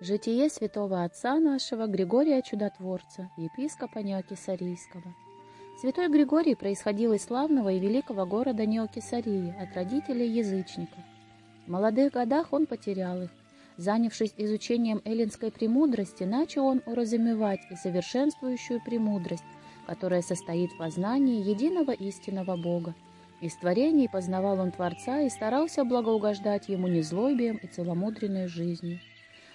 Житие святого отца нашего Григория Чудотворца, епископа Неокисарийского. Святой Григорий происходил из славного и великого города Неокисарии, от родителей язычников. В молодых годах он потерял их. Занявшись изучением эллинской премудрости, начал он уразумевать и совершенствующую премудрость, которая состоит в познании единого истинного Бога. Из творений познавал он Творца и старался благоугождать ему незлобием и целомудренной жизнью.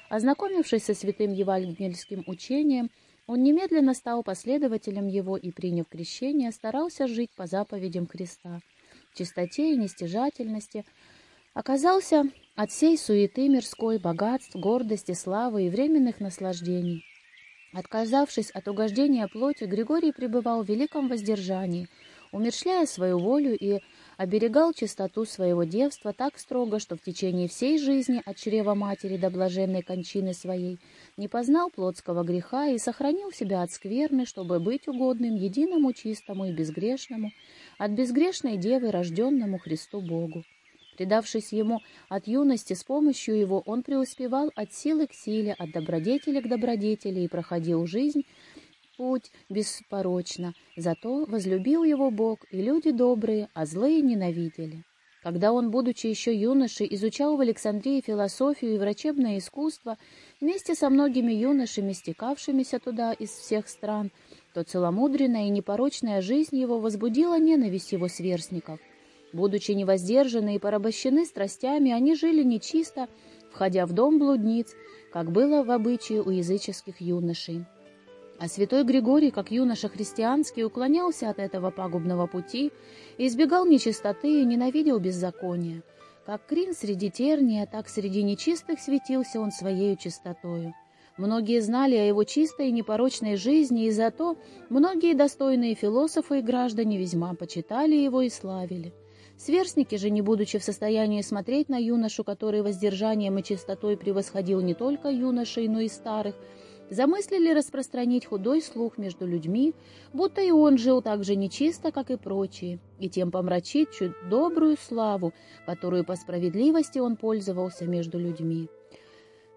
Ознакомившись со святым евангельским учением, он немедленно стал последователем его и, приняв крещение, старался жить по заповедям Христа. Чистоте и нестяжательности оказался от всей суеты мирской, богатств, гордости, славы и временных наслаждений. Отказавшись от угождения плоти, Григорий пребывал в великом воздержании, умершляя свою волю и оберегал чистоту своего девства так строго, что в течение всей жизни от чрева матери до блаженной кончины своей не познал плотского греха и сохранил себя от скверны, чтобы быть угодным единому чистому и безгрешному, от безгрешной девы, рожденному Христу Богу. Предавшись ему от юности с помощью его, он преуспевал от силы к силе, от добродетели к добродетели и проходил жизнь путь беспорочно, зато возлюбил его Бог, и люди добрые, а злые ненавидели. Когда он, будучи еще юношей, изучал в Александрии философию и врачебное искусство, вместе со многими юношами, стекавшимися туда из всех стран, то целомудренная и непорочная жизнь его возбудила ненависть его сверстников. Будучи невоздержаны и порабощены страстями, они жили нечисто, входя в дом блудниц, как было в обычае у языческих юношей. А святой Григорий, как юноша христианский, уклонялся от этого пагубного пути, избегал нечистоты и ненавидел беззакония. Как крин среди терния, так среди нечистых светился он своею чистотою. Многие знали о его чистой и непорочной жизни, и зато многие достойные философы и граждане весьма почитали его и славили. Сверстники же, не будучи в состоянии смотреть на юношу, который воздержанием и чистотой превосходил не только юношей, но и старых, замыслили распространить худой слух между людьми, будто и он жил так же нечисто, как и прочие, и тем помрачить чуть добрую славу, которую по справедливости он пользовался между людьми.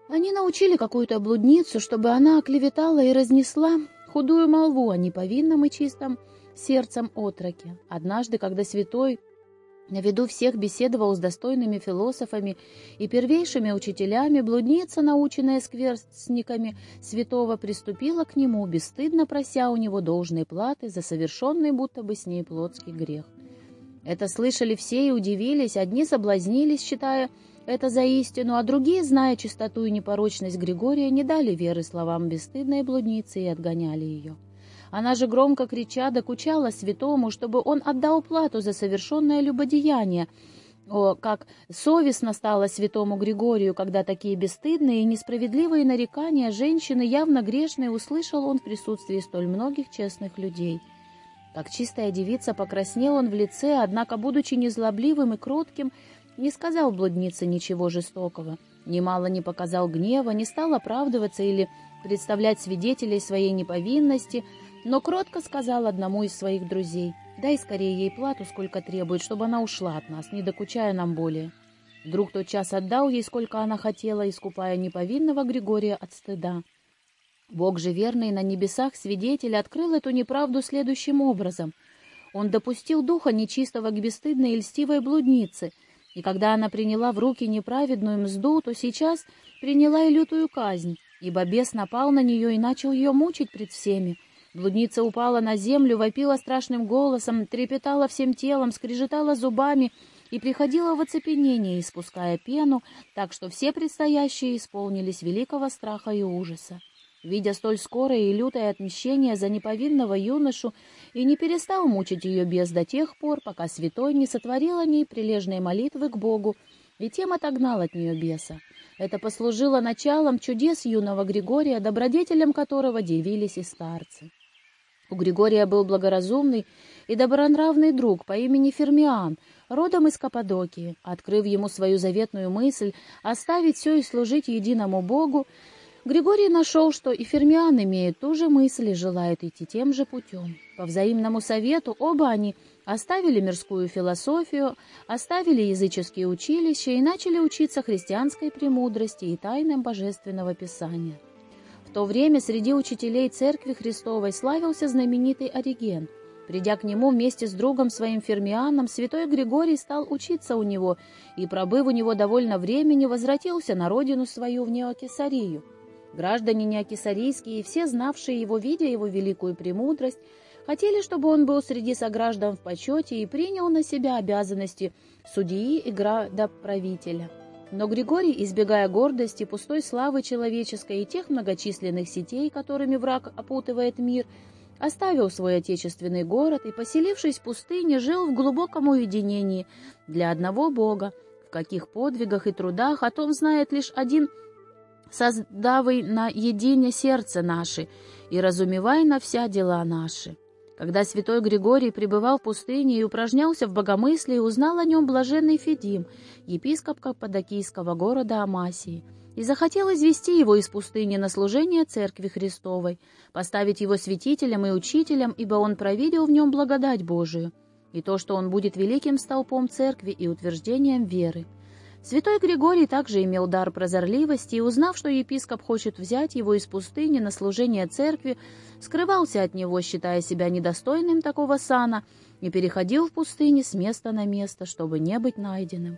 Они научили какую-то блудницу, чтобы она оклеветала и разнесла худую молву о неповинном и чистом сердцем отроке. Однажды, когда святой на виду всех беседовал с достойными философами и первейшими учителями, блудница, наученная скверстниками святого, приступила к нему, бесстыдно прося у него должной платы за совершенный будто бы с ней плотский грех. Это слышали все и удивились, одни соблазнились, считая это за истину, а другие, зная чистоту и непорочность Григория, не дали веры словам бесстыдной блудницы и отгоняли ее. Она же громко крича докучала святому, чтобы он отдал плату за совершенное любодеяние. О, как совестно стало святому Григорию, когда такие бесстыдные и несправедливые нарекания женщины, явно грешные, услышал он в присутствии столь многих честных людей. Как чистая девица покраснел он в лице, однако, будучи незлобливым и кротким, не сказал блуднице ничего жестокого, немало не показал гнева, не стал оправдываться или представлять свидетелей своей неповинности, но кротко сказал одному из своих друзей, «Дай скорее ей плату, сколько требует, чтобы она ушла от нас, не докучая нам более». Друг тот час отдал ей, сколько она хотела, искупая неповинного Григория от стыда. Бог же верный на небесах свидетель открыл эту неправду следующим образом. Он допустил духа нечистого к бесстыдной и льстивой блуднице, и когда она приняла в руки неправедную мзду, то сейчас приняла и лютую казнь, ибо бес напал на нее и начал ее мучить пред всеми, Блудница упала на землю, вопила страшным голосом, трепетала всем телом, скрежетала зубами и приходила в оцепенение, испуская пену, так что все предстоящие исполнились великого страха и ужаса. Видя столь скорое и лютое отмщение за неповинного юношу, и не перестал мучить ее без до тех пор, пока святой не сотворил о ней прилежные молитвы к Богу, и тем отогнал от нее беса. Это послужило началом чудес юного Григория, добродетелем которого дивились и старцы. У Григория был благоразумный и добронравный друг по имени Фермиан, родом из Каппадокии. Открыв ему свою заветную мысль оставить все и служить единому Богу, Григорий нашел, что и Фермиан имеет ту же мысль и желает идти тем же путем. По взаимному совету оба они оставили мирскую философию, оставили языческие училища и начали учиться христианской премудрости и тайнам божественного писания. В то время среди учителей Церкви Христовой славился знаменитый Ориген. Придя к нему вместе с другом своим Фермианом, святой Григорий стал учиться у него и, пробыв у него довольно времени, возвратился на родину свою в Неокесарию. Граждане неокесарийские все знавшие его, видя его великую премудрость, хотели, чтобы он был среди сограждан в почете и принял на себя обязанности судьи и градоправителя. Но Григорий, избегая гордости, пустой славы человеческой и тех многочисленных сетей, которыми враг опутывает мир, оставил свой отечественный город и, поселившись в пустыне, жил в глубоком уединении для одного Бога, в каких подвигах и трудах о том знает лишь один – создавай на едине сердце наши и разумевай на вся дела наши». Когда святой Григорий пребывал в пустыне и упражнялся в богомыслии, узнал о нем блаженный Федим, епископ Каппадокийского города Амасии, и захотел извести его из пустыни на служение Церкви Христовой, поставить его святителем и учителем, ибо он провидел в нем благодать Божию, и то, что он будет великим столпом Церкви и утверждением веры. Святой Григорий также имел дар прозорливости и, узнав, что епископ хочет взять его из пустыни на служение церкви, скрывался от него, считая себя недостойным такого сана, и переходил в пустыне с места на место, чтобы не быть найденным.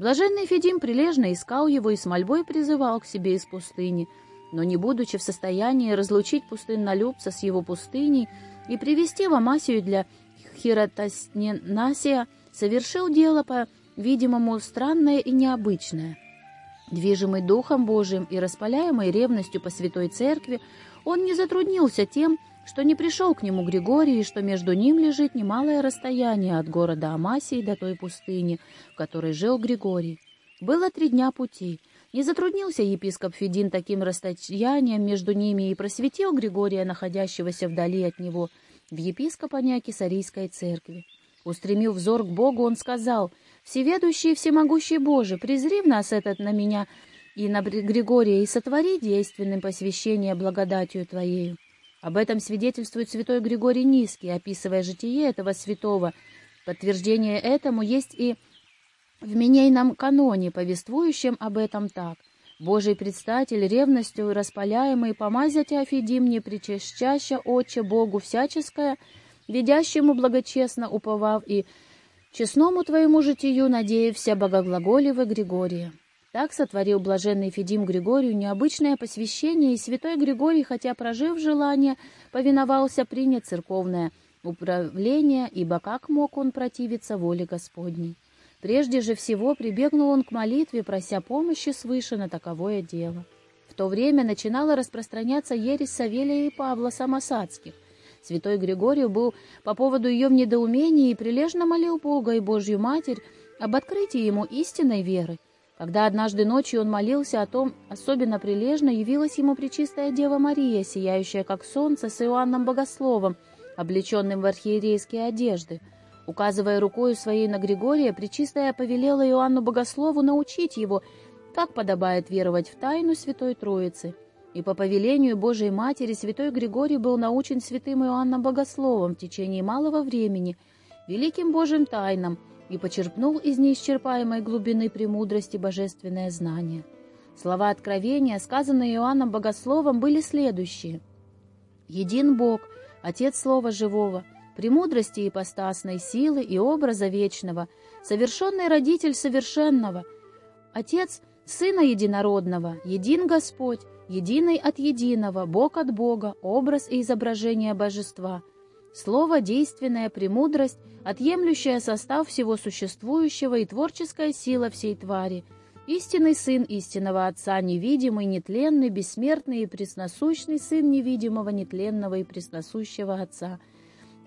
Блаженный Федим прилежно искал его и с мольбой призывал к себе из пустыни, но не будучи в состоянии разлучить пустыннолюбца с его пустыней и привести в Амасию для Хиротасненасия, совершил дело по видимому, странное и необычное. Движимый Духом Божиим и распаляемый ревностью по Святой Церкви, он не затруднился тем, что не пришел к нему Григорий, и что между ним лежит немалое расстояние от города Амасии до той пустыни, в которой жил Григорий. Было три дня пути. Не затруднился епископ Федин таким расстоянием между ними и просветил Григория, находящегося вдали от него, в епископа Кесарийской церкви. Устремив взор к Богу, он сказал — Всеведущий и всемогущий Боже, презри в нас этот на меня и на Григория, и сотвори действенным посвящение благодатью Твоею. Об этом свидетельствует святой Григорий Низкий, описывая житие этого святого. Подтверждение этому есть и в минейном каноне, повествующем об этом так. Божий предстатель, ревностью распаляемый, помазя Теофидим, не причащаща Отче Богу всяческое, ведящему благочестно уповав и Честному твоему житию надеявся богоглаголевы Григория. Так сотворил блаженный Федим Григорию необычное посвящение, и святой Григорий, хотя прожив желание, повиновался принять церковное управление, ибо как мог он противиться воле Господней? Прежде же всего прибегнул он к молитве, прося помощи свыше на таковое дело. В то время начинала распространяться ересь Савелия и Павла Самосадских, Святой Григорий был по поводу ее в недоумении и прилежно молил Бога и Божью Матерь об открытии ему истинной веры. Когда однажды ночью он молился о том, особенно прилежно явилась ему Пречистая Дева Мария, сияющая как солнце с Иоанном Богословом, облеченным в архиерейские одежды. Указывая рукою своей на Григория, Пречистая повелела Иоанну Богослову научить его, как подобает веровать в тайну Святой Троицы. И по повелению Божией Матери святой Григорий был научен святым Иоанном Богословом в течение малого времени, великим Божьим тайнам, и почерпнул из неисчерпаемой глубины премудрости божественное знание. Слова откровения, сказанные Иоанном Богословом, были следующие. «Един Бог, Отец Слова Живого, премудрости ипостасной силы и образа вечного, совершенный Родитель совершенного, Отец Сына Единородного, един Господь, единый от единого, Бог от Бога, образ и изображение божества. Слово действенная премудрость, отъемлющая состав всего существующего и творческая сила всей твари. Истинный Сын истинного Отца, невидимый, нетленный, бессмертный и пресносущный Сын невидимого, нетленного и пресносущего Отца.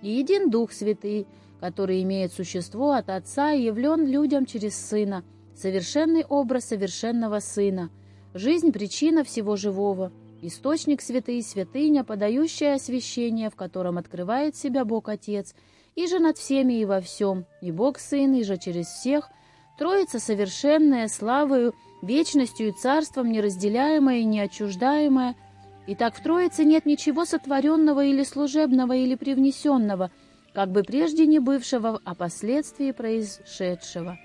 И един Дух Святый, который имеет существо от Отца и явлен людям через Сына, совершенный образ совершенного Сына – Жизнь — причина всего живого, источник святый, святыня, подающая освящение, в котором открывает себя Бог Отец, и же над всеми и во всем, и Бог Сын, и же через всех, Троица совершенная, славою вечностью и царством неразделяемое и неотчуждаемое. И так в Троице нет ничего сотворенного или служебного или привнесенного, как бы прежде не бывшего, а последствии происшедшего.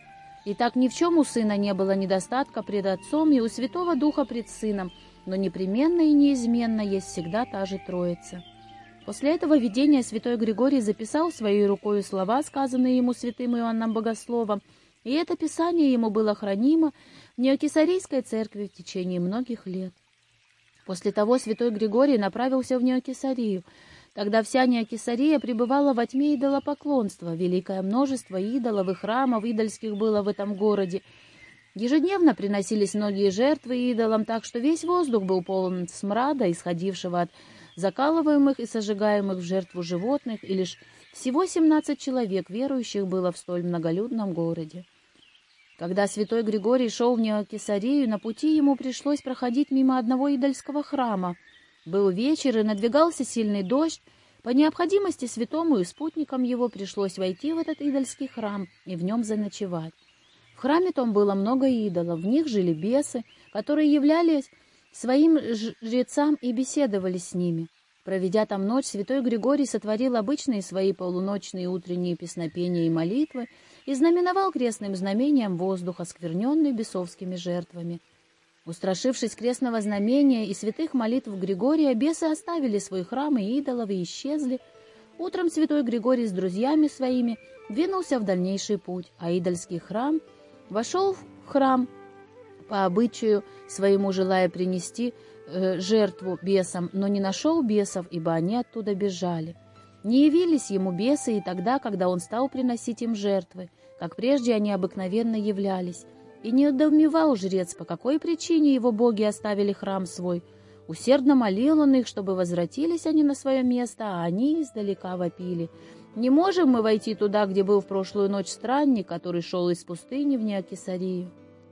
И так ни в чем у Сына не было недостатка пред Отцом и у Святого Духа пред Сыном, но непременно и неизменно есть всегда та же Троица. После этого видения святой Григорий записал своей рукой слова, сказанные ему святым Иоанном Богословом, и это писание ему было хранимо в Неокесарийской церкви в течение многих лет. После того святой Григорий направился в Неокесарию. Тогда вся Неокесария пребывала во тьме идолопоклонства. Великое множество идолов и храмов идольских было в этом городе. Ежедневно приносились многие жертвы идолам, так что весь воздух был полон смрада, исходившего от закалываемых и сожигаемых в жертву животных, и лишь всего 17 человек верующих было в столь многолюдном городе. Когда святой Григорий шел в Неокесарию, на пути ему пришлось проходить мимо одного идольского храма. Был вечер, и надвигался сильный дождь. По необходимости святому и спутникам его пришлось войти в этот идольский храм и в нем заночевать. В храме том было много идолов, в них жили бесы, которые являлись своим жрецам и беседовали с ними. Проведя там ночь, святой Григорий сотворил обычные свои полуночные утренние песнопения и молитвы, и знаменовал крестным знамением воздух, оскверненный бесовскими жертвами. Устрашившись крестного знамения и святых молитв Григория, бесы оставили свой храм и идолов и исчезли. Утром святой Григорий с друзьями своими двинулся в дальнейший путь, а идольский храм вошел в храм по обычаю своему, желая принести э, жертву бесам, но не нашел бесов, ибо они оттуда бежали. Не явились ему бесы и тогда, когда он стал приносить им жертвы, как прежде они обыкновенно являлись. И не недоумевал жрец, по какой причине его боги оставили храм свой. Усердно молил он их, чтобы возвратились они на свое место, а они издалека вопили. «Не можем мы войти туда, где был в прошлую ночь странник, который шел из пустыни в Неокесарию».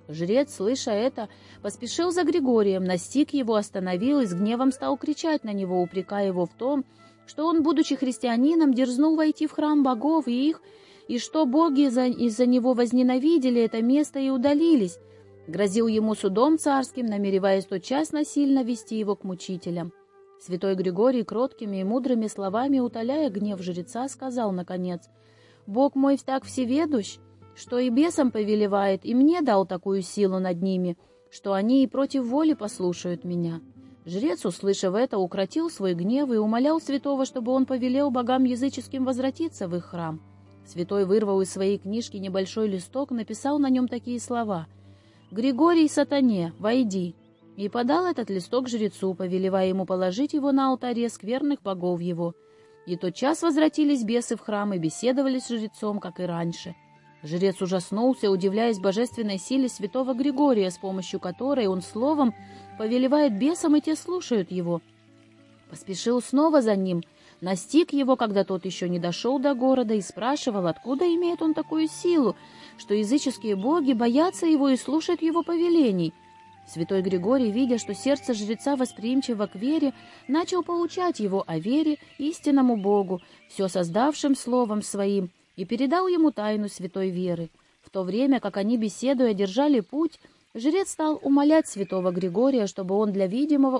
Жрец, слыша это, поспешил за Григорием, настиг его, остановил и с гневом стал кричать на него, упрекая его в том, что он, будучи христианином, дерзнул войти в храм богов и их, и что боги из-за него возненавидели это место и удалились, грозил ему судом царским, намереваясь тотчас насильно вести его к мучителям. Святой Григорий кроткими и мудрыми словами, утоляя гнев жреца, сказал, наконец, «Бог мой так всеведущ, что и бесам повелевает, и мне дал такую силу над ними, что они и против воли послушают меня». Жрец, услышав это, укротил свой гнев и умолял святого, чтобы он повелел богам языческим возвратиться в их храм. Святой вырвал из своей книжки небольшой листок, написал на нем такие слова «Григорий сатане, войди!» и подал этот листок жрецу, повелевая ему положить его на алтаре скверных богов его. И тотчас возвратились бесы в храм и беседовали с жрецом, как и раньше. Жрец ужаснулся, удивляясь божественной силе святого Григория, с помощью которой он словом повелевает бесам, и те слушают его. Поспешил снова за ним, настиг его, когда тот еще не дошел до города, и спрашивал, откуда имеет он такую силу, что языческие боги боятся его и слушают его повелений. Святой Григорий, видя, что сердце жреца восприимчиво к вере, начал поучать его о вере истинному Богу, все создавшим словом своим, и передал ему тайну святой веры. В то время, как они, беседуя, держали путь, Жрец стал умолять святого Григория, чтобы он для видимого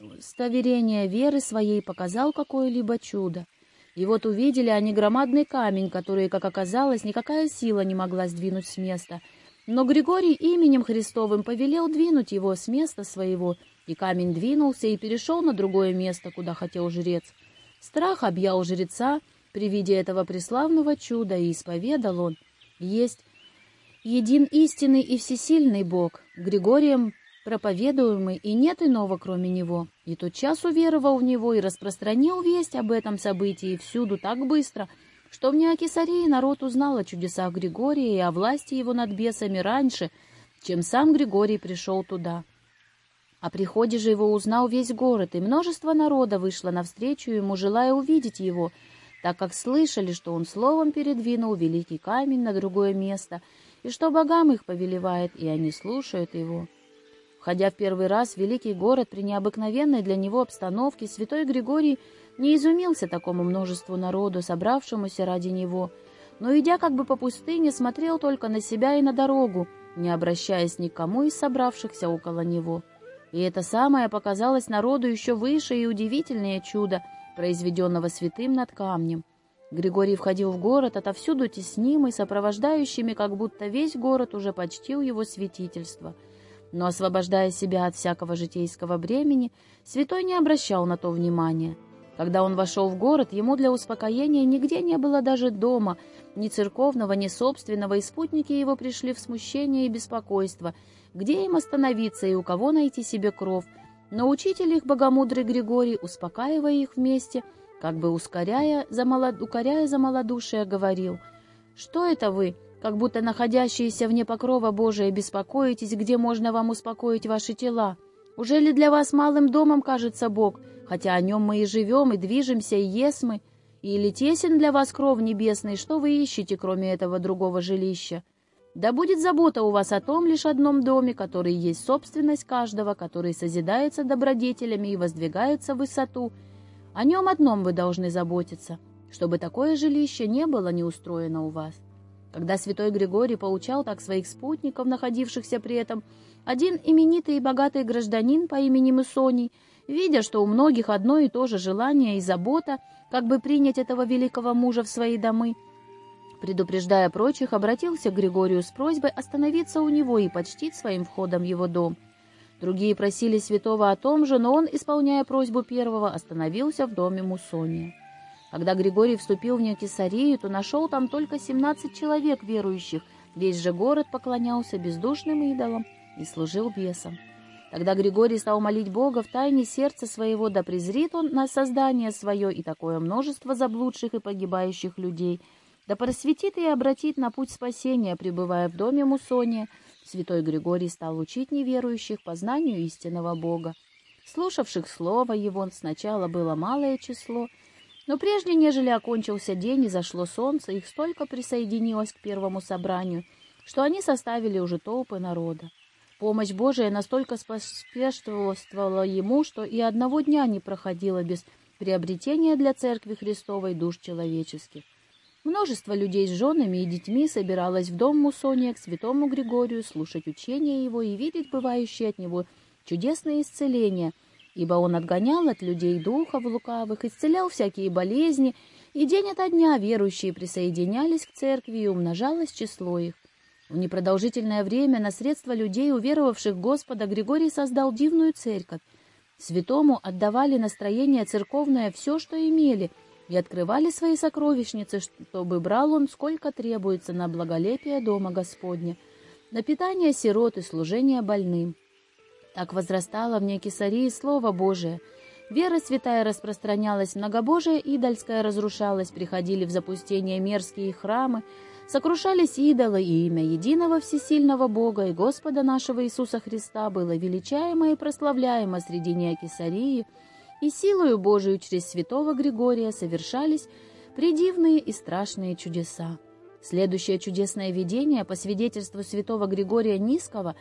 удостоверения веры своей показал какое-либо чудо. И вот увидели они громадный камень, который, как оказалось, никакая сила не могла сдвинуть с места. Но Григорий именем Христовым повелел двинуть его с места своего, и камень двинулся и перешел на другое место, куда хотел жрец. Страх объял жреца при виде этого преславного чуда, и исповедал он. Есть един истинный и всесильный Бог, Григорием проповедуемый, и нет иного, кроме Него. И тот час уверовал в Него и распространил весть об этом событии всюду так быстро, что в Неокесарии народ узнал о чудесах Григория и о власти его над бесами раньше, чем сам Григорий пришел туда. О приходе же его узнал весь город, и множество народа вышло навстречу ему, желая увидеть его, так как слышали, что он словом передвинул великий камень на другое место — и что богам их повелевает, и они слушают его. Входя в первый раз в великий город при необыкновенной для него обстановке, святой Григорий не изумился такому множеству народу, собравшемуся ради него, но, идя как бы по пустыне, смотрел только на себя и на дорогу, не обращаясь ни к кому из собравшихся около него. И это самое показалось народу еще выше и удивительнее чудо, произведенного святым над камнем. Григорий входил в город, отовсюду теснимый, сопровождающими, как будто весь город уже почтил его святительство. Но, освобождая себя от всякого житейского бремени, святой не обращал на то внимания. Когда он вошел в город, ему для успокоения нигде не было даже дома, ни церковного, ни собственного, и спутники его пришли в смущение и беспокойство, где им остановиться и у кого найти себе кров. Но учитель их, богомудрый Григорий, успокаивая их вместе, как бы ускоряя за укоряя за малодушие, говорил, «Что это вы, как будто находящиеся вне покрова Божия, беспокоитесь, где можно вам успокоить ваши тела? Уже ли для вас малым домом кажется Бог?» хотя о нем мы и живем, и движемся, и есмы, или тесен для вас кров небесный, что вы ищете, кроме этого другого жилища? Да будет забота у вас о том лишь одном доме, который есть собственность каждого, который созидается добродетелями и воздвигается в высоту. О нем одном вы должны заботиться, чтобы такое жилище не было не устроено у вас. Когда святой Григорий поучал так своих спутников, находившихся при этом, один именитый и богатый гражданин по имени Мысоний – видя, что у многих одно и то же желание и забота, как бы принять этого великого мужа в свои домы, предупреждая прочих, обратился к Григорию с просьбой остановиться у него и почтить своим входом его дом. Другие просили святого о том же, но он, исполняя просьбу первого, остановился в доме Мусония. Когда Григорий вступил в Неокесарию, то нашел там только 17 человек верующих, весь же город поклонялся бездушным идолам и служил бесам. Тогда Григорий стал молить Бога в тайне сердца своего, да презрит он на создание свое и такое множество заблудших и погибающих людей, да просветит и обратит на путь спасения, пребывая в доме Мусония. Святой Григорий стал учить неверующих познанию истинного Бога. Слушавших слово его сначала было малое число, но прежде, нежели окончился день и зашло солнце, их столько присоединилось к первому собранию, что они составили уже толпы народа. Помощь Божия настолько споспешствовала ему, что и одного дня не проходило без приобретения для Церкви Христовой душ человеческих. Множество людей с женами и детьми собиралось в дом Мусония к святому Григорию слушать учения его и видеть бывающие от него чудесные исцеления, ибо он отгонял от людей духов лукавых, исцелял всякие болезни, и день ото дня верующие присоединялись к церкви и умножалось число их. В непродолжительное время на средства людей, уверовавших Господа, Григорий создал дивную церковь. Святому отдавали настроение церковное все, что имели, и открывали свои сокровищницы, чтобы брал он сколько требуется на благолепие дома Господня, на питание сирот и служение больным. Так возрастало в Некисарии Слово Божие. Вера святая распространялась, многобожие идольское разрушалось, приходили в запустение мерзкие храмы, Сокрушались идолы, и имя единого всесильного Бога и Господа нашего Иисуса Христа было величаемо и прославляемо среди Неокесарии, и силою Божию через святого Григория совершались предивные и страшные чудеса. Следующее чудесное видение, по свидетельству святого Григория Низкого,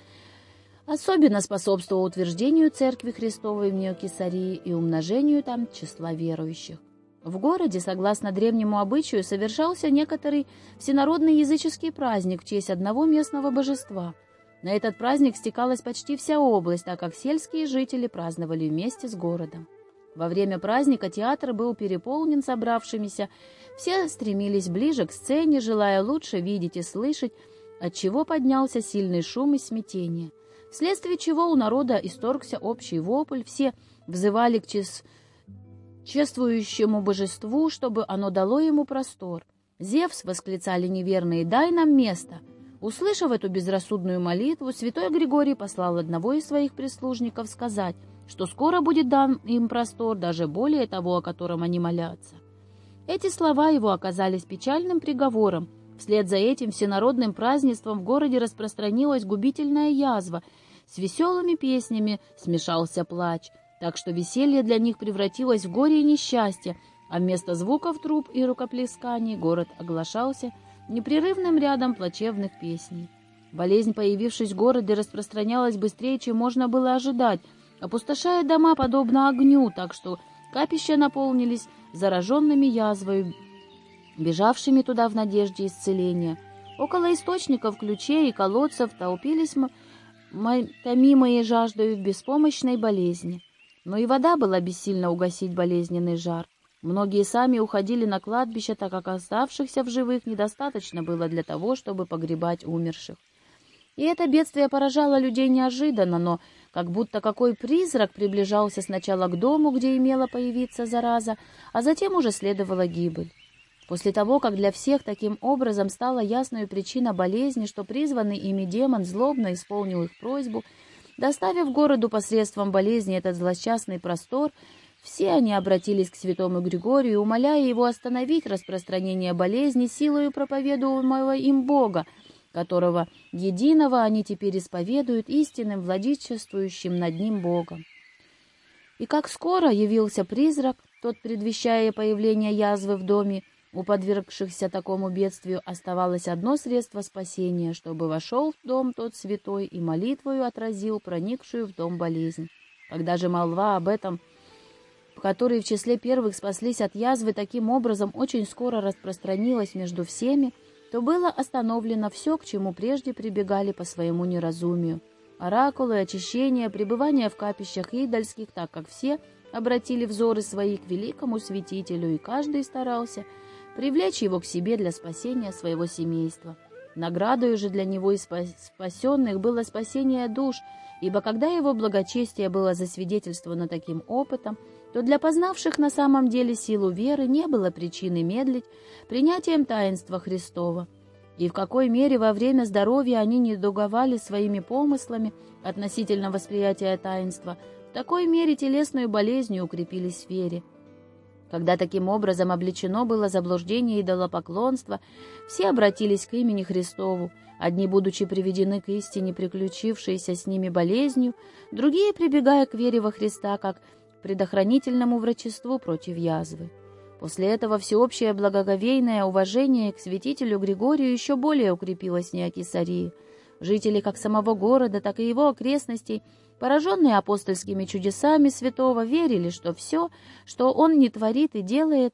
особенно способствовало утверждению Церкви Христовой в Неокесарии и умножению там числа верующих. В городе, согласно древнему обычаю, совершался некоторый всенародный языческий праздник в честь одного местного божества. На этот праздник стекалась почти вся область, так как сельские жители праздновали вместе с городом. Во время праздника театр был переполнен собравшимися, все стремились ближе к сцене, желая лучше видеть и слышать, отчего поднялся сильный шум и смятение, вследствие чего у народа исторгся общий вопль, все взывали к числу чествующему божеству, чтобы оно дало ему простор. «Зевс!» — восклицали неверные, «дай нам место!» Услышав эту безрассудную молитву, святой Григорий послал одного из своих прислужников сказать, что скоро будет дан им простор, даже более того, о котором они молятся. Эти слова его оказались печальным приговором. Вслед за этим всенародным празднеством в городе распространилась губительная язва. С веселыми песнями смешался плач — так что веселье для них превратилось в горе и несчастье, а вместо звуков труб и рукоплесканий город оглашался непрерывным рядом плачевных песней. Болезнь, появившись в городе, распространялась быстрее, чем можно было ожидать, опустошая дома подобно огню, так что капища наполнились зараженными язвой, бежавшими туда в надежде исцеления. Около источников, ключей и колодцев толпились томимые жаждою в беспомощной болезни. Но и вода была бессильна угасить болезненный жар. Многие сами уходили на кладбище, так как оставшихся в живых недостаточно было для того, чтобы погребать умерших. И это бедствие поражало людей неожиданно, но как будто какой призрак приближался сначала к дому, где имела появиться зараза, а затем уже следовала гибель. После того, как для всех таким образом стала ясной причина болезни, что призванный ими демон злобно исполнил их просьбу, доставив городу посредством болезни этот злосчастный простор, все они обратились к святому Григорию, умоляя его остановить распространение болезни силою проповедуемого им Бога, которого единого они теперь исповедуют истинным владычествующим над ним Богом. И как скоро явился призрак, тот, предвещая появление язвы в доме, у подвергшихся такому бедствию оставалось одно средство спасения, чтобы вошел в дом тот святой и молитвою отразил проникшую в дом болезнь. Когда же молва об этом, которые в числе первых спаслись от язвы, таким образом очень скоро распространилась между всеми, то было остановлено все, к чему прежде прибегали по своему неразумию. Оракулы, очищение, пребывание в капищах идольских, так как все обратили взоры свои к великому святителю, и каждый старался привлечь его к себе для спасения своего семейства. Наградою же для него и спасенных было спасение душ, ибо когда его благочестие было засвидетельствовано таким опытом, то для познавших на самом деле силу веры не было причины медлить принятием таинства Христова. И в какой мере во время здоровья они не дуговали своими помыслами относительно восприятия таинства, в такой мере телесную болезнью укрепились в вере. Когда таким образом обличено было заблуждение идолопоклонства, все обратились к имени Христову, одни будучи приведены к истине, приключившейся с ними болезнью, другие прибегая к вере во Христа, как предохранительному врачеству против язвы. После этого всеобщее благоговейное уважение к святителю Григорию еще более укрепилось в Неокисарии. Жители как самого города, так и его окрестностей, пораженные апостольскими чудесами святого, верили, что все, что он не творит и делает,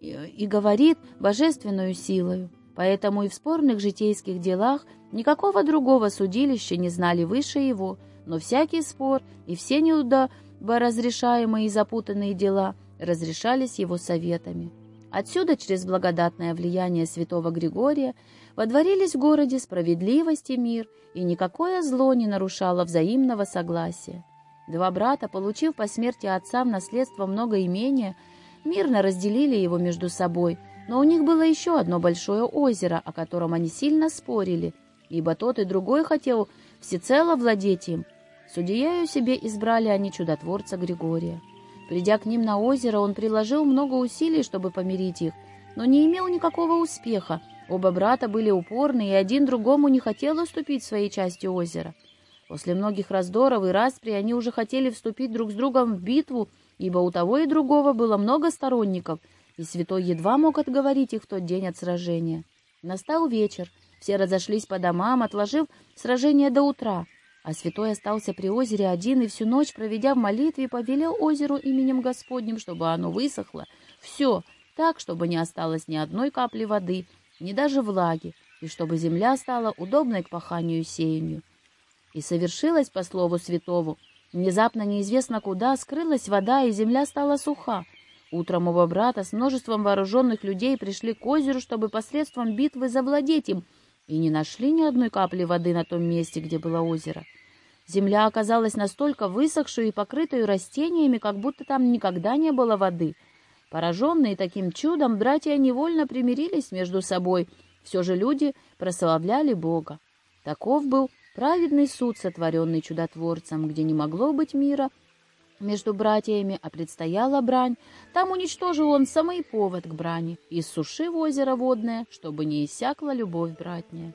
и говорит божественную силою. Поэтому и в спорных житейских делах никакого другого судилища не знали выше его, но всякий спор и все неудовольствия разрешаемые и запутанные дела разрешались его советами. Отсюда, через благодатное влияние святого Григория, водворились в городе справедливость и мир, и никакое зло не нарушало взаимного согласия. Два брата, получив по смерти отца в наследство много имения, мирно разделили его между собой, но у них было еще одно большое озеро, о котором они сильно спорили, ибо тот и другой хотел всецело владеть им, Судьею себе избрали они чудотворца Григория. Придя к ним на озеро, он приложил много усилий, чтобы помирить их, но не имел никакого успеха. Оба брата были упорны, и один другому не хотел уступить своей части озера. После многих раздоров и распри они уже хотели вступить друг с другом в битву, ибо у того и другого было много сторонников, и святой едва мог отговорить их в тот день от сражения. Настал вечер, все разошлись по домам, отложив сражение до утра. А святой остался при озере один и всю ночь, проведя в молитве, повелел озеру именем Господним, чтобы оно высохло. Все так, чтобы не осталось ни одной капли воды, ни даже влаги, и чтобы земля стала удобной к паханию и сеянию. И совершилось по слову святого. Внезапно неизвестно куда скрылась вода, и земля стала суха. Утром оба брата с множеством вооруженных людей пришли к озеру, чтобы посредством битвы завладеть им — и не нашли ни одной капли воды на том месте, где было озеро. Земля оказалась настолько высохшей и покрытой растениями, как будто там никогда не было воды. Пораженные таким чудом, братья невольно примирились между собой. Все же люди прославляли Бога. Таков был праведный суд, сотворенный чудотворцем, где не могло быть мира — между братьями, а предстояла брань. Там уничтожил он самый повод к брани, иссушив озеро водное, чтобы не иссякла любовь братняя.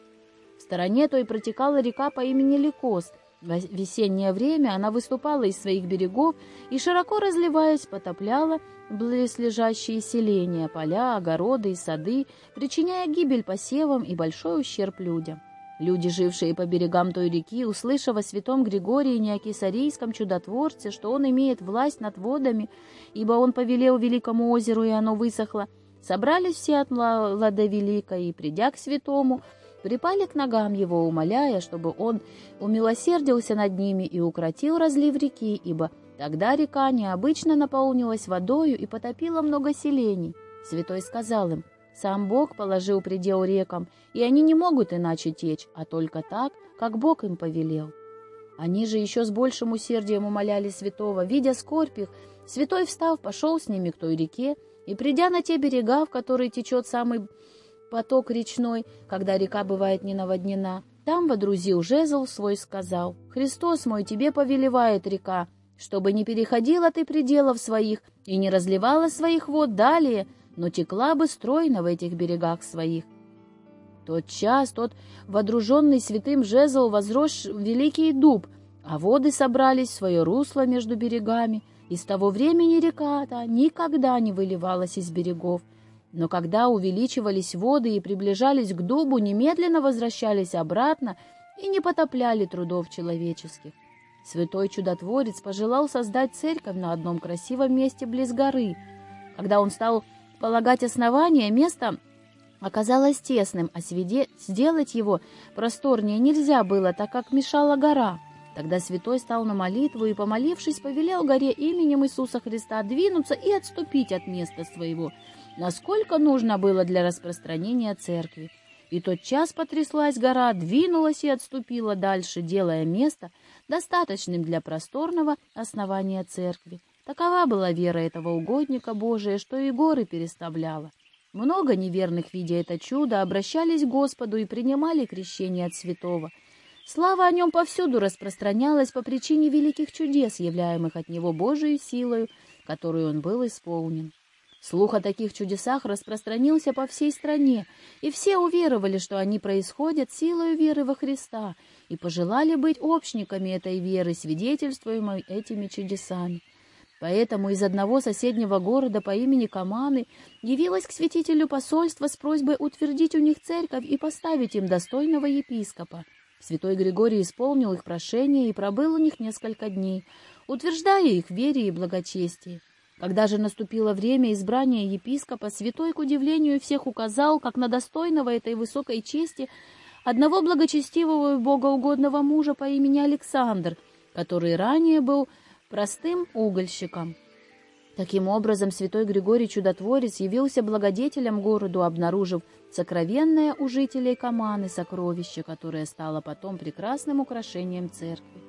В стороне той протекала река по имени Ликост. В весеннее время она выступала из своих берегов и, широко разливаясь, потопляла близлежащие селения, поля, огороды и сады, причиняя гибель посевам и большой ущерб людям. Люди, жившие по берегам той реки, услышав о святом Григории Неокисарийском чудотворце, что он имеет власть над водами, ибо он повелел великому озеру, и оно высохло, собрались все от Лада Великой и, придя к святому, припали к ногам его, умоляя, чтобы он умилосердился над ними и укротил разлив реки, ибо тогда река необычно наполнилась водою и потопила много селений. Святой сказал им, «Сам Бог положил предел рекам, и они не могут иначе течь, а только так, как Бог им повелел». Они же еще с большим усердием умоляли святого, видя скорбь их, святой, встав, пошел с ними к той реке, и, придя на те берега, в которые течет самый поток речной, когда река бывает не наводнена, там водрузил жезл свой, сказал, «Христос мой, тебе повелевает река, чтобы не переходила ты пределов своих и не разливала своих вод далее, но текла бы стройно в этих берегах своих. Тот час тот водруженный святым жезл возрос великий дуб, а воды собрались в свое русло между берегами, и с того времени река-то никогда не выливалась из берегов. Но когда увеличивались воды и приближались к дубу, немедленно возвращались обратно и не потопляли трудов человеческих. Святой чудотворец пожелал создать церковь на одном красивом месте близ горы. Когда он стал полагать основание, место оказалось тесным, а сведе... сделать его просторнее нельзя было, так как мешала гора. Тогда святой стал на молитву и, помолившись, повелел горе именем Иисуса Христа двинуться и отступить от места своего, насколько нужно было для распространения церкви. И тот час потряслась гора, двинулась и отступила дальше, делая место достаточным для просторного основания церкви. Такова была вера этого угодника Божия, что и горы переставляла. Много неверных, видя это чудо, обращались к Господу и принимали крещение от святого. Слава о нем повсюду распространялась по причине великих чудес, являемых от него Божией силою, которую он был исполнен. Слух о таких чудесах распространился по всей стране, и все уверовали, что они происходят силою веры во Христа, и пожелали быть общниками этой веры, свидетельствуемой этими чудесами. Поэтому из одного соседнего города по имени Каманы явилось к святителю посольство с просьбой утвердить у них церковь и поставить им достойного епископа. Святой Григорий исполнил их прошение и пробыл у них несколько дней, утверждая их в вере и благочестии. Когда же наступило время избрания епископа, святой, к удивлению всех, указал, как на достойного этой высокой чести, одного благочестивого и богоугодного мужа по имени Александр, который ранее был простым угольщиком. Таким образом, святой Григорий Чудотворец явился благодетелем городу, обнаружив сокровенное у жителей Каманы сокровище, которое стало потом прекрасным украшением церкви.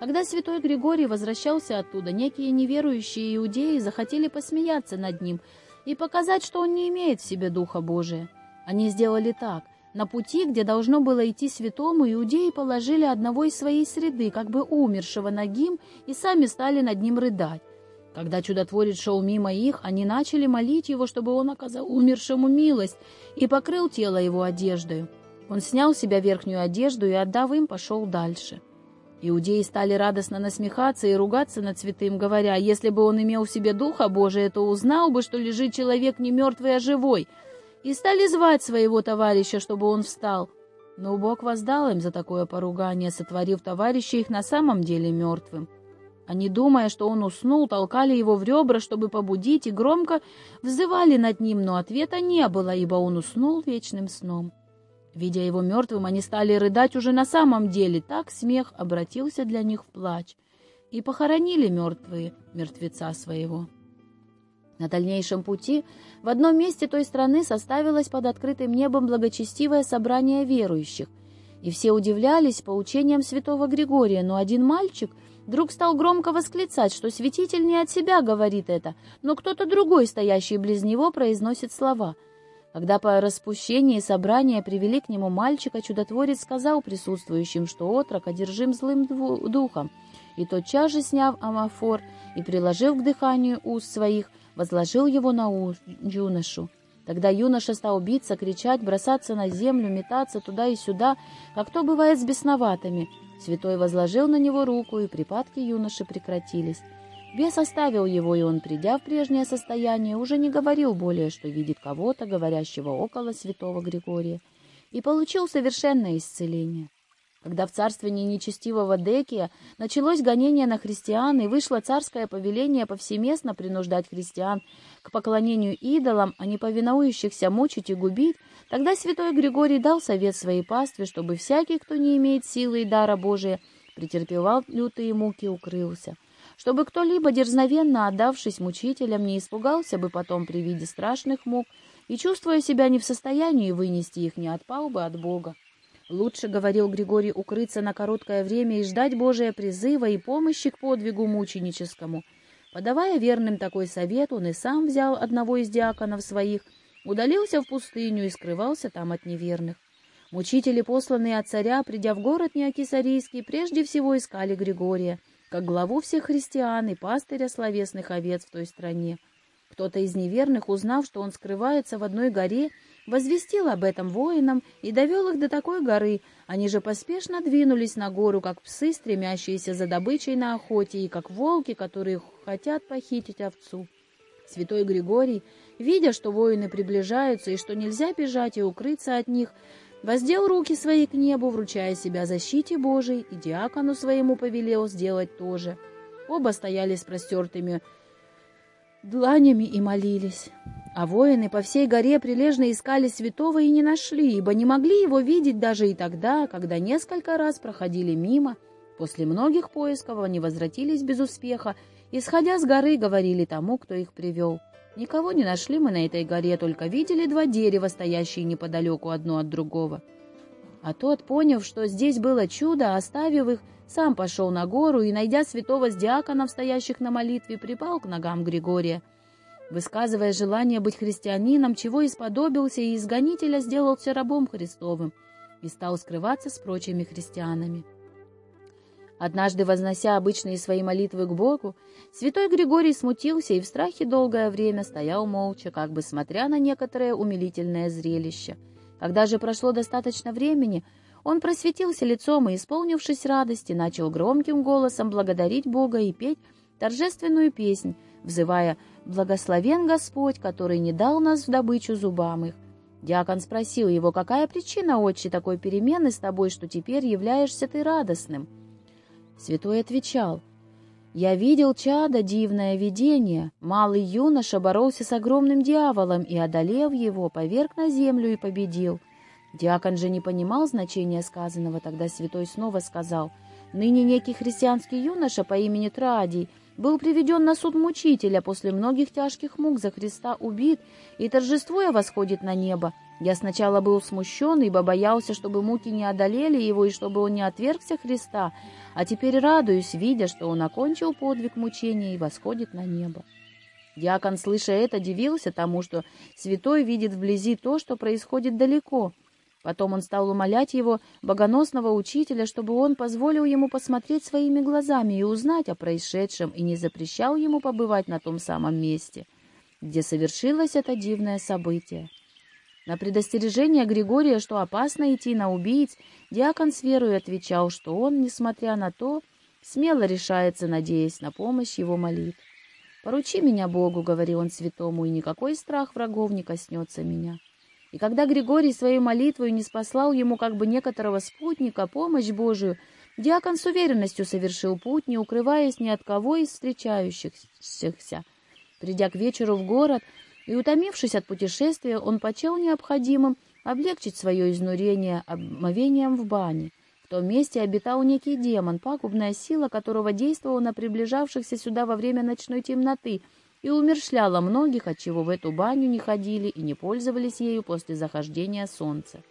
Когда святой Григорий возвращался оттуда, некие неверующие иудеи захотели посмеяться над ним и показать, что он не имеет в себе Духа Божия. Они сделали так — на пути, где должно было идти святому, иудеи положили одного из своей среды, как бы умершего ногим, и сами стали над ним рыдать. Когда чудотворец шел мимо их, они начали молить его, чтобы он оказал умершему милость и покрыл тело его одеждой. Он снял с себя верхнюю одежду и, отдав им, пошел дальше. Иудеи стали радостно насмехаться и ругаться над святым, говоря, если бы он имел в себе Духа Божия, то узнал бы, что лежит человек не мертвый, а живой — и стали звать своего товарища, чтобы он встал. Но Бог воздал им за такое поругание, сотворив товарища их на самом деле мертвым. Они, думая, что он уснул, толкали его в ребра, чтобы побудить, и громко взывали над ним, но ответа не было, ибо он уснул вечным сном. Видя его мертвым, они стали рыдать уже на самом деле, так смех обратился для них в плач, и похоронили мертвые мертвеца своего. На дальнейшем пути в одном месте той страны составилось под открытым небом благочестивое собрание верующих, и все удивлялись поучениям святого Григория, но один мальчик вдруг стал громко восклицать, что святитель не от себя говорит это, но кто-то другой, стоящий близ него, произносит слова. Когда по распущении собрания привели к нему мальчика, чудотворец сказал присутствующим, что отрок одержим злым духом, и тотчас же, сняв амафор и приложив к дыханию уст своих, возложил его на юношу. Тогда юноша стал биться, кричать, бросаться на землю, метаться туда и сюда, как то бывает с бесноватыми. Святой возложил на него руку, и припадки юноши прекратились. Бес оставил его, и он, придя в прежнее состояние, уже не говорил более, что видит кого-то, говорящего около святого Григория, и получил совершенное исцеление. Когда в царствовании нечестивого Декия началось гонение на христиан и вышло царское повеление повсеместно принуждать христиан к поклонению идолам, а не повинующихся мучить и губить, тогда святой Григорий дал совет своей пастве, чтобы всякий, кто не имеет силы и дара Божия, претерпевал лютые муки и укрылся. Чтобы кто-либо, дерзновенно отдавшись мучителям, не испугался бы потом при виде страшных мук и, чувствуя себя не в состоянии вынести их, не отпал бы от Бога. Лучше, говорил Григорий, укрыться на короткое время и ждать Божия призыва и помощи к подвигу мученическому. Подавая верным такой совет, он и сам взял одного из диаконов своих, удалился в пустыню и скрывался там от неверных. Мучители, посланные от царя, придя в город Неокисарийский, прежде всего искали Григория, как главу всех христиан и пастыря словесных овец в той стране. Кто-то из неверных, узнав, что он скрывается в одной горе, возвестил об этом воинам и довел их до такой горы. Они же поспешно двинулись на гору, как псы, стремящиеся за добычей на охоте, и как волки, которые хотят похитить овцу. Святой Григорий, видя, что воины приближаются и что нельзя бежать и укрыться от них, воздел руки свои к небу, вручая себя защите Божией, и диакону своему повелел сделать то же. Оба стояли с простертыми дланями и молились. А воины по всей горе прилежно искали святого и не нашли, ибо не могли его видеть даже и тогда, когда несколько раз проходили мимо. После многих поисков они возвратились без успеха и, сходя с горы, говорили тому, кто их привел. Никого не нашли мы на этой горе, только видели два дерева, стоящие неподалеку одно от другого. А тот, поняв, что здесь было чудо, оставив их, сам пошел на гору и, найдя святого с диаконов, стоящих на молитве, припал к ногам Григория. Высказывая желание быть христианином, чего исподобился, и изгонителя сделался рабом Христовым и стал скрываться с прочими христианами. Однажды, вознося обычные свои молитвы к Богу, святой Григорий смутился и в страхе долгое время стоял молча, как бы смотря на некоторое умилительное зрелище. Когда же прошло достаточно времени, он просветился лицом и, исполнившись радости, начал громким голосом благодарить Бога и петь торжественную песнь, взывая «Благословен Господь, который не дал нас в добычу зубам их». Диакон спросил его, какая причина, отче, такой перемены с тобой, что теперь являешься ты радостным? Святой отвечал, «Я видел чада дивное видение. Малый юноша боролся с огромным дьяволом и, одолев его, поверг на землю и победил. Диакон же не понимал значения сказанного, тогда святой снова сказал, «Ныне некий христианский юноша по имени Традий был приведен на суд мучителя, после многих тяжких мук за Христа убит и, торжествуя, восходит на небо. Я сначала был смущен, ибо боялся, чтобы муки не одолели его и чтобы он не отвергся Христа, а теперь радуюсь, видя, что он окончил подвиг мучения и восходит на небо». Диакон, слыша это, дивился тому, что святой видит вблизи то, что происходит далеко — Потом он стал умолять его, богоносного учителя, чтобы он позволил ему посмотреть своими глазами и узнать о происшедшем, и не запрещал ему побывать на том самом месте, где совершилось это дивное событие. На предостережение Григория, что опасно идти на убийц, диакон с верой отвечал, что он, несмотря на то, смело решается, надеясь на помощь его молитв. «Поручи меня Богу», — говорил он святому, — «и никакой страх врагов не коснется меня». И когда Григорий своей молитвой не спаслал ему как бы некоторого спутника, помощь Божию, диакон с уверенностью совершил путь, не укрываясь ни от кого из встречающихся. Придя к вечеру в город и утомившись от путешествия, он почел необходимым облегчить свое изнурение обмовением в бане. В том месте обитал некий демон, пагубная сила которого действовала на приближавшихся сюда во время ночной темноты — и умершляла многих, отчего в эту баню не ходили и не пользовались ею после захождения солнца.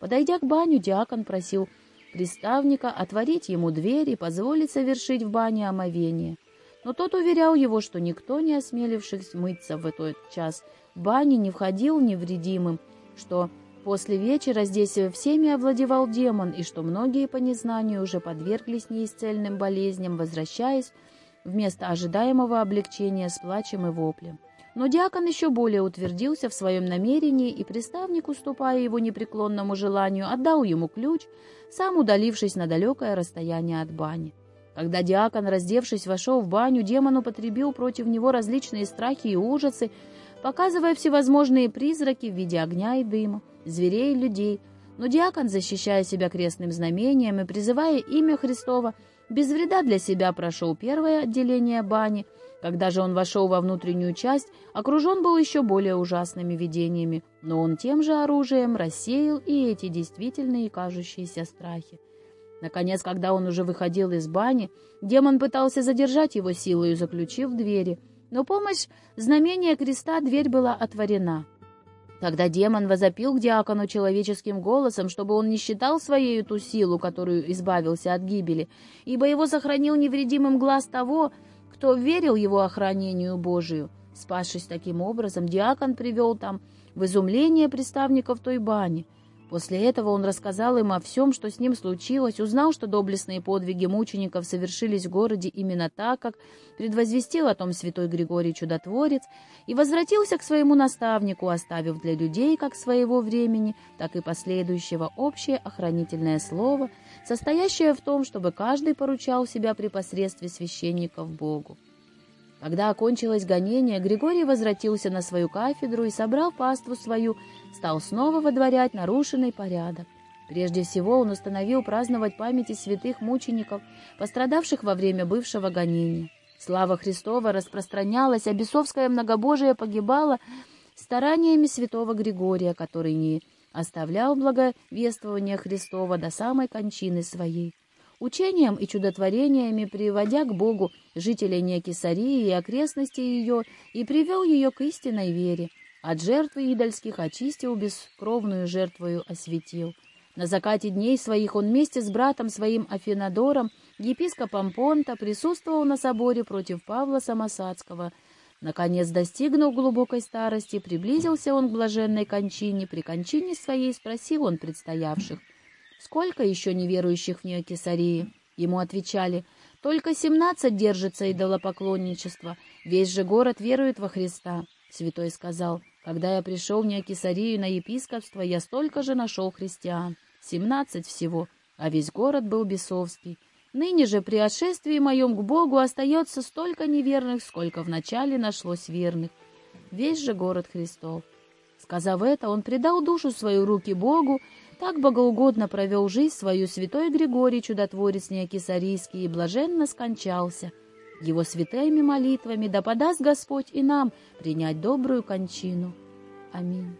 Подойдя к баню, диакон просил приставника отворить ему дверь и позволить совершить в бане омовение. Но тот уверял его, что никто, не осмелившись мыться в этот час в бане, не входил невредимым, что после вечера здесь всеми овладевал демон, и что многие по незнанию уже подверглись неисцельным болезням, возвращаясь вместо ожидаемого облегчения с плачем и воплем. Но диакон еще более утвердился в своем намерении, и приставник, уступая его непреклонному желанию, отдал ему ключ, сам удалившись на далекое расстояние от бани. Когда диакон, раздевшись, вошел в баню, демон употребил против него различные страхи и ужасы, показывая всевозможные призраки в виде огня и дыма, зверей и людей, Но диакон, защищая себя крестным знамением и призывая имя Христова, без вреда для себя прошел первое отделение бани. Когда же он вошел во внутреннюю часть, окружен был еще более ужасными видениями, но он тем же оружием рассеял и эти действительные кажущиеся страхи. Наконец, когда он уже выходил из бани, демон пытался задержать его силою, заключив двери, но помощь знамения креста дверь была отворена. Тогда демон возопил к диакону человеческим голосом, чтобы он не считал своей ту силу, которую избавился от гибели, ибо его сохранил невредимым глаз того, кто верил его охранению Божию. Спасшись таким образом, диакон привел там в изумление представников той бани — После этого он рассказал им о всем, что с ним случилось, узнал, что доблестные подвиги мучеников совершились в городе именно так, как предвозвестил о том святой Григорий Чудотворец, и возвратился к своему наставнику, оставив для людей как своего времени, так и последующего общее охранительное слово, состоящее в том, чтобы каждый поручал себя при посредстве священников Богу. Когда окончилось гонение, Григорий возвратился на свою кафедру и, собрав паству свою, стал снова водворять нарушенный порядок. Прежде всего он установил праздновать памяти святых мучеников, пострадавших во время бывшего гонения. Слава Христова распространялась, а бесовское многобожие погибало стараниями святого Григория, который не оставлял благовествования Христова до самой кончины своей учением и чудотворениями приводя к Богу жителей Некисарии и окрестностей ее, и привел ее к истинной вере. От жертвы идольских очистил, бескровную жертвою осветил. На закате дней своих он вместе с братом своим Афинадором, епископом Понта, присутствовал на соборе против Павла Самосадского. Наконец, достигнув глубокой старости, приблизился он к блаженной кончине. При кончине своей спросил он предстоявших — Сколько еще неверующих в Неокесарии? Ему отвечали, только семнадцать держится идолопоклонничества, весь же город верует во Христа. Святой сказал, когда я пришел в Неокесарию на епископство, я столько же нашел христиан, семнадцать всего, а весь город был бесовский. Ныне же при отшествии моем к Богу остается столько неверных, сколько вначале нашлось верных. Весь же город Христов. Сказав это, он предал душу свою руки Богу, так богоугодно провел жизнь свою святой Григорий, чудотворец Неокисарийский, и блаженно скончался. Его святыми молитвами да подаст Господь и нам принять добрую кончину. Аминь.